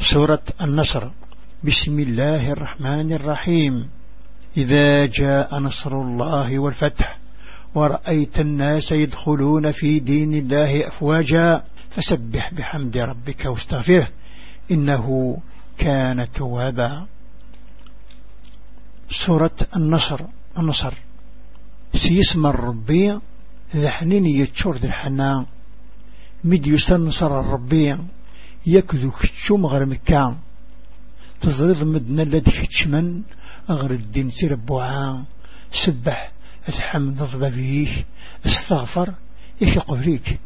سورة النصر. بسم الله الرحمن الرحيم. إذا جاء نصر الله والفتح ورأيت الناس يدخلون في دين الله أفواجا فسبح بحمد ربك واستغفره إنه كان توابا. سورة النصر. النصر. سيسمى الربي ذحنين يتشور ذي الحنان مد يسنصر الربي. يكذو كتشوم غير مكان تزرد مدنا الذي كتشمن أغر الدين تربوعا سبح الحمد ضبابيه أستغفر يشق فيك.